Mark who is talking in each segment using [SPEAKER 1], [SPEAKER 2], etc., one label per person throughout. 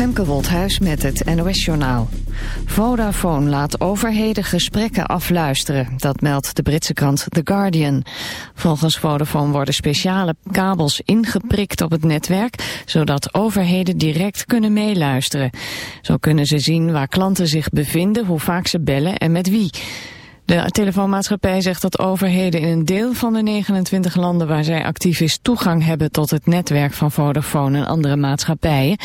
[SPEAKER 1] Femke Woldhuis met het NOS-journaal. Vodafone laat overheden gesprekken afluisteren. Dat meldt de Britse krant The Guardian. Volgens Vodafone worden speciale kabels ingeprikt op het netwerk... zodat overheden direct kunnen meeluisteren. Zo kunnen ze zien waar klanten zich bevinden, hoe vaak ze bellen en met wie... De telefoonmaatschappij zegt dat overheden in een deel van de 29 landen waar zij actief is toegang hebben tot het netwerk van Vodafone en andere maatschappijen.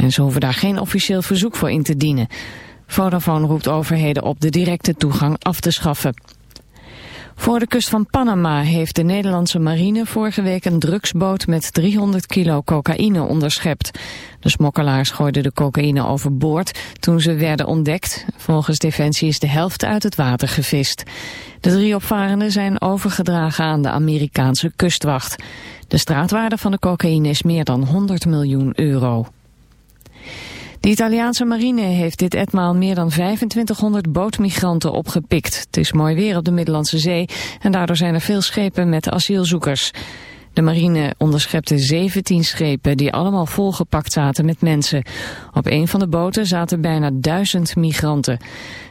[SPEAKER 1] En ze hoeven daar geen officieel verzoek voor in te dienen. Vodafone roept overheden op de directe toegang af te schaffen. Voor de kust van Panama heeft de Nederlandse marine vorige week een drugsboot met 300 kilo cocaïne onderschept. De smokkelaars gooiden de cocaïne overboord toen ze werden ontdekt. Volgens Defensie is de helft uit het water gevist. De drie opvarenden zijn overgedragen aan de Amerikaanse kustwacht. De straatwaarde van de cocaïne is meer dan 100 miljoen euro. De Italiaanse marine heeft dit etmaal meer dan 2500 bootmigranten opgepikt. Het is mooi weer op de Middellandse Zee en daardoor zijn er veel schepen met asielzoekers. De marine onderschepte 17 schepen die allemaal volgepakt zaten met mensen. Op een van de boten zaten bijna duizend migranten.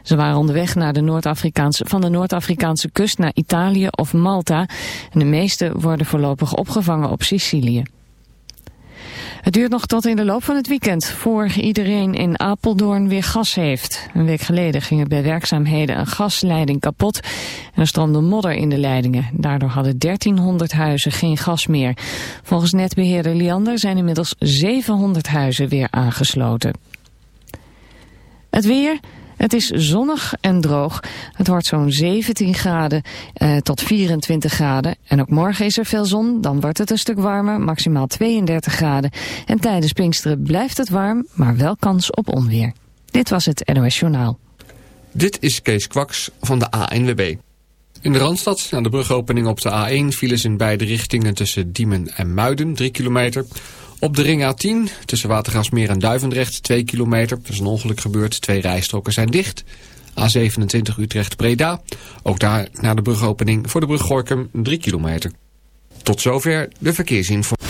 [SPEAKER 1] Ze waren onderweg naar de Noord-Afrikaanse, van de Noord-Afrikaanse kust naar Italië of Malta. En de meeste worden voorlopig opgevangen op Sicilië. Het duurt nog tot in de loop van het weekend voor iedereen in Apeldoorn weer gas heeft. Een week geleden ging er bij werkzaamheden een gasleiding kapot en er stroomde modder in de leidingen. Daardoor hadden 1300 huizen geen gas meer. Volgens netbeheerder Liander zijn inmiddels 700 huizen weer aangesloten. Het weer... Het is zonnig en droog. Het wordt zo'n 17 graden eh, tot 24 graden. En ook morgen is er veel zon. Dan wordt het een stuk warmer, maximaal 32 graden. En tijdens Pinksteren blijft het warm, maar wel kans op onweer. Dit was het NOS Journaal.
[SPEAKER 2] Dit is Kees Kwaks van de ANWB. In de Randstad, aan de brugopening op de A1, vielen ze in beide richtingen tussen Diemen en Muiden, 3 kilometer... Op de ring A10 tussen Watergasmeer en Duivendrecht 2 kilometer. Er is een ongeluk gebeurd, twee rijstroken zijn dicht. A27 Utrecht-Breda. Ook daar naar de brugopening voor de brug Gorkum 3 kilometer. Tot zover de verkeersinformatie.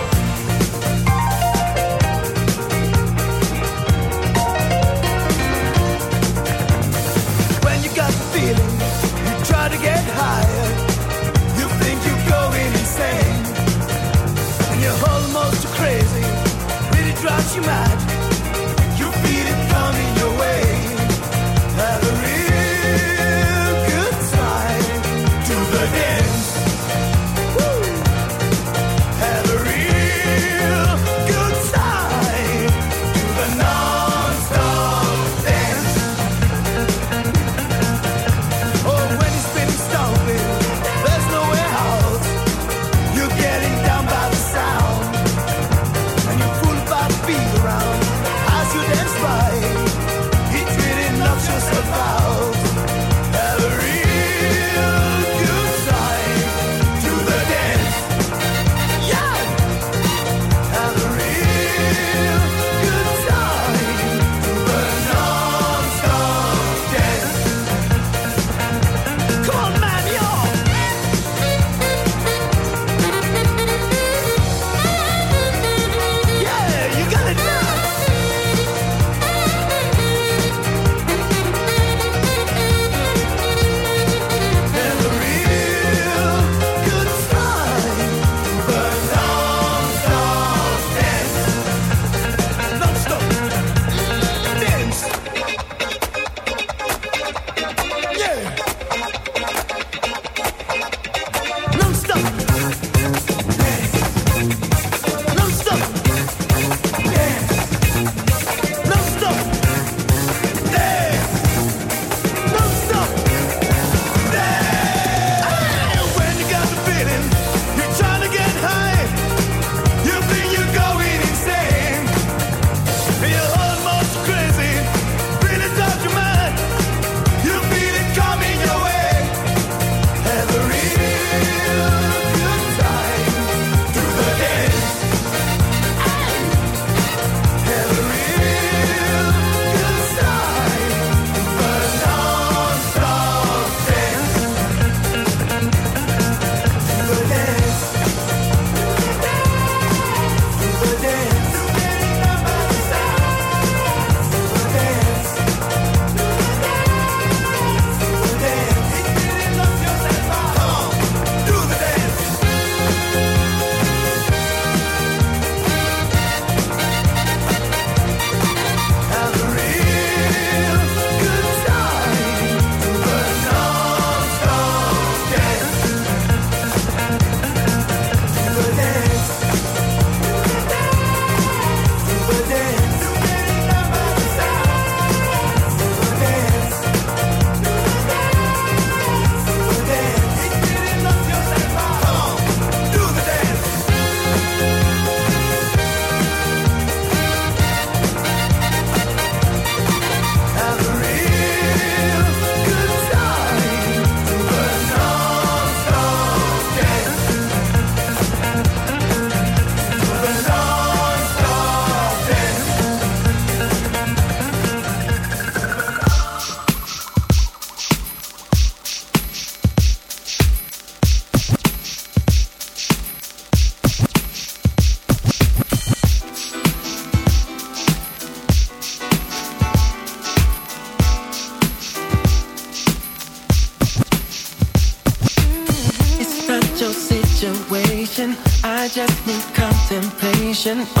[SPEAKER 3] station.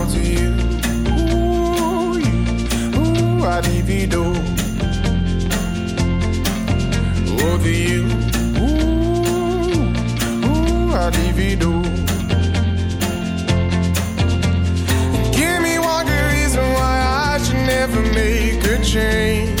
[SPEAKER 4] I divido. Over oh, you. Ooh, ooh, I divido. Give me one good reason why I should never make a change.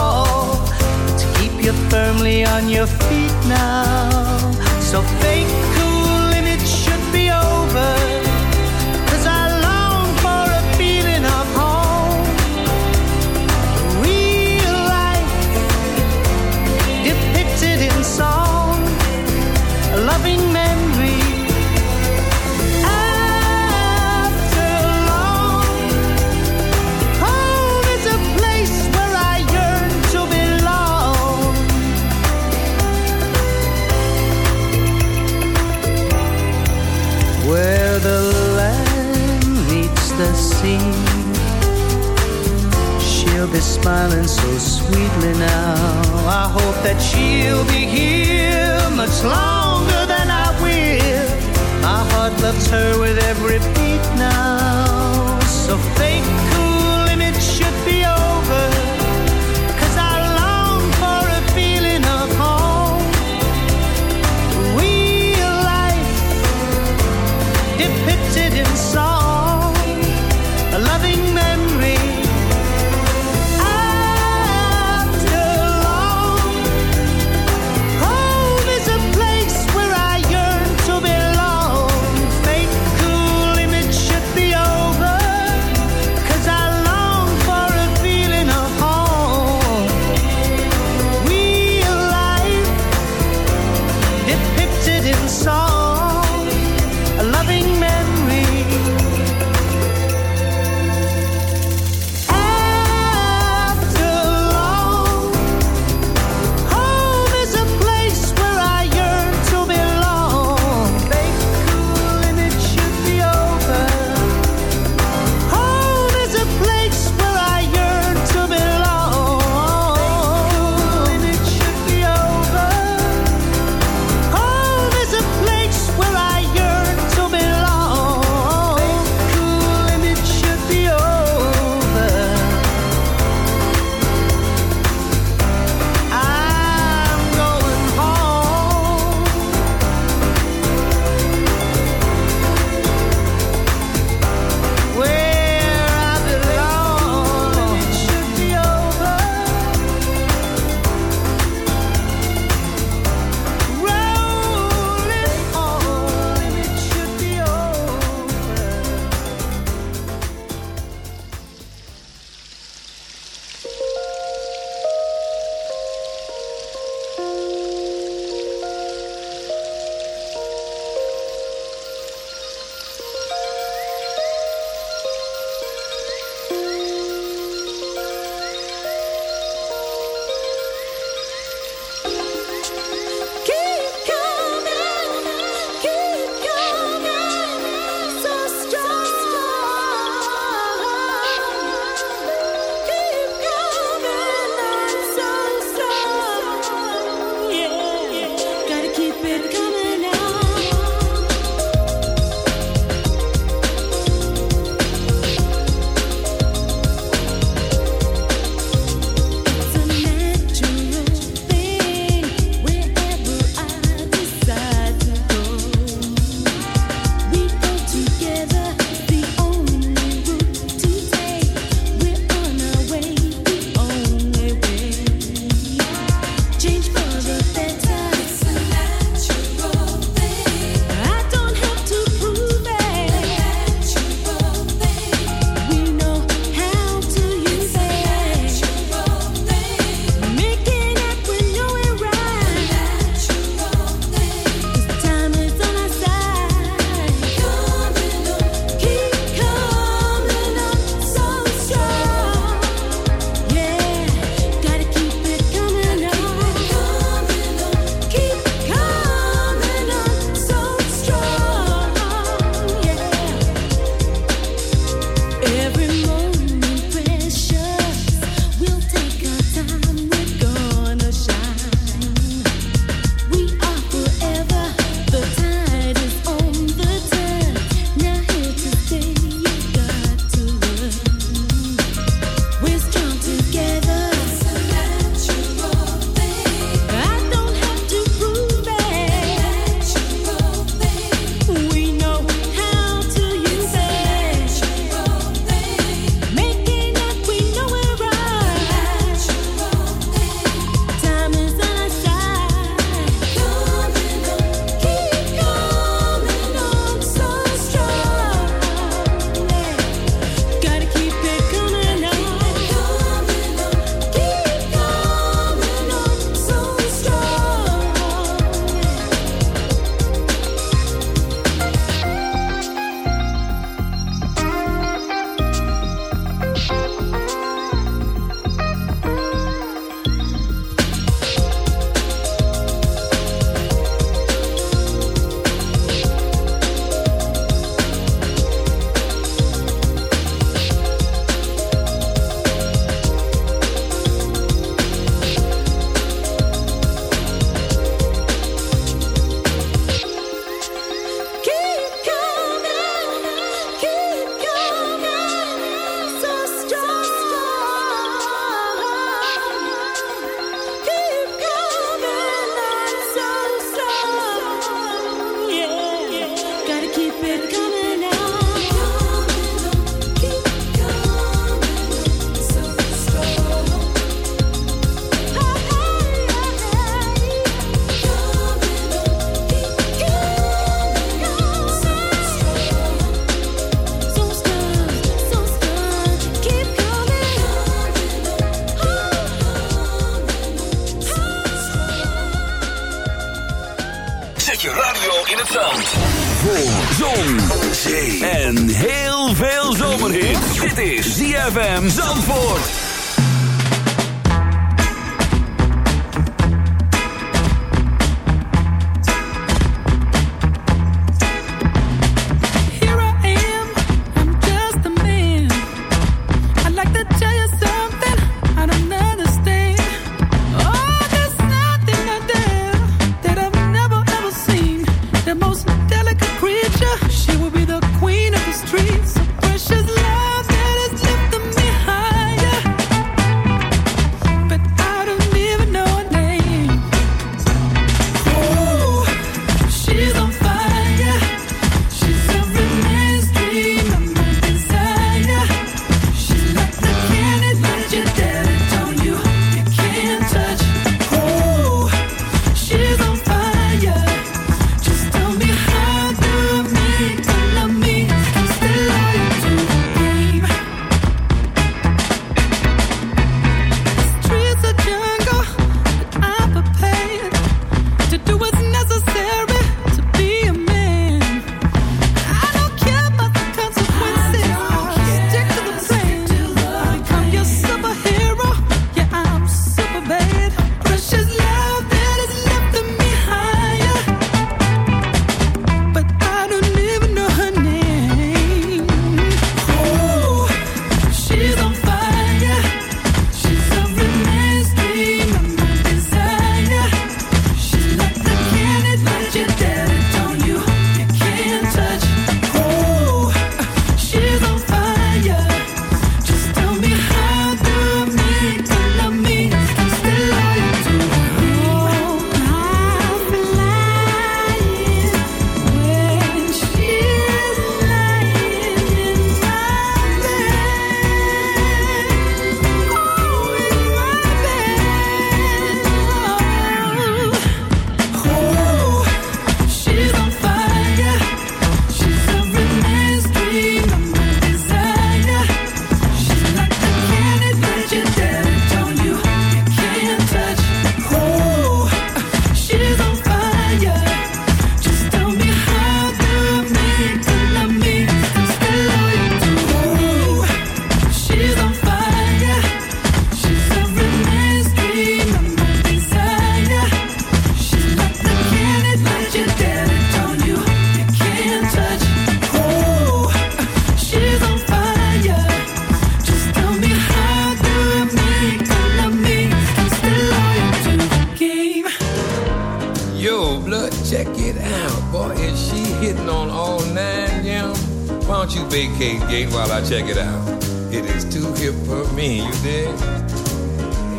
[SPEAKER 5] You firmly on your feet now. So fake cool limits should be over. 'Cause I long for a feeling of home. Real life depicted in song. A loving memory.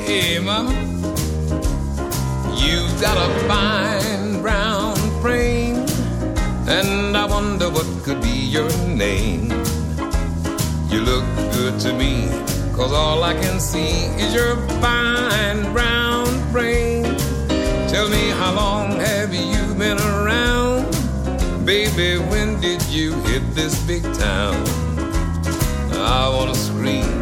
[SPEAKER 6] Hey, mama, you've got a fine brown frame, and I wonder what could be your name. You look good to me, cause all I can see is your fine brown frame. Tell me, how long have you been around? Baby, when did you hit this big town? I wanna scream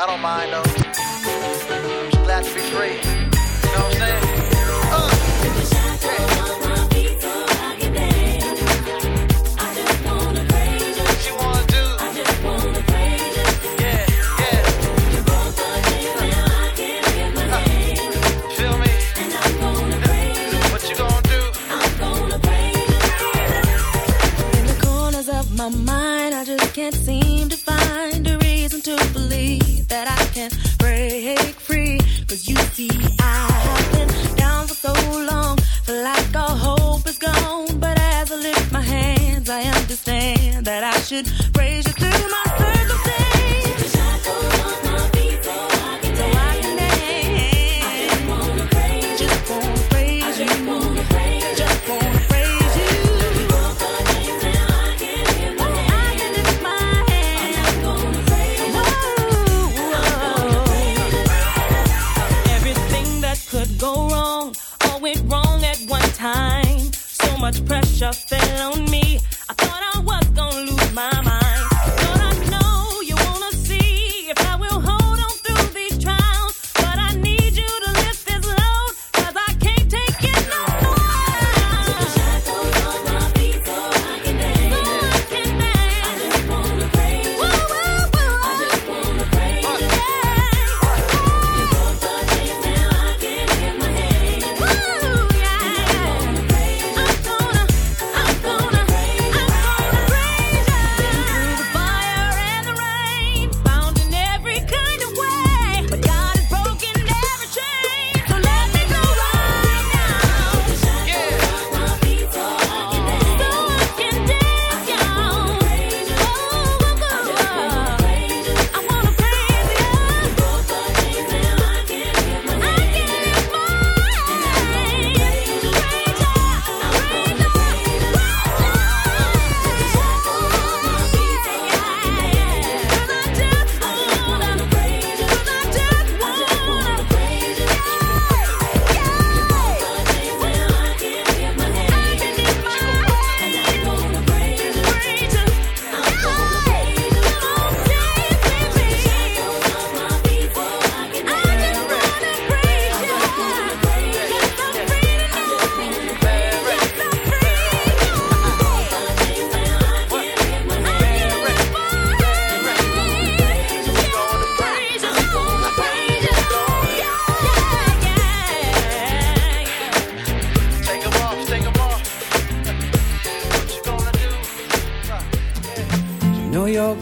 [SPEAKER 7] I don't mind
[SPEAKER 8] should praise you through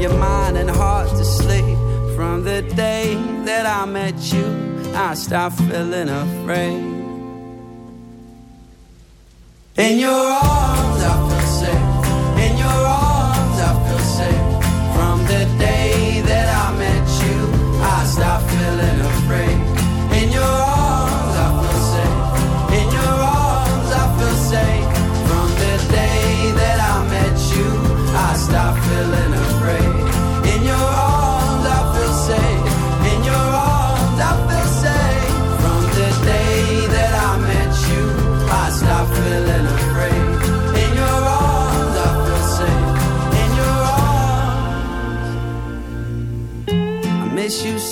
[SPEAKER 9] Your mind, and heart to sleep. From the day that I met you, I stopped feeling afraid. In your arms,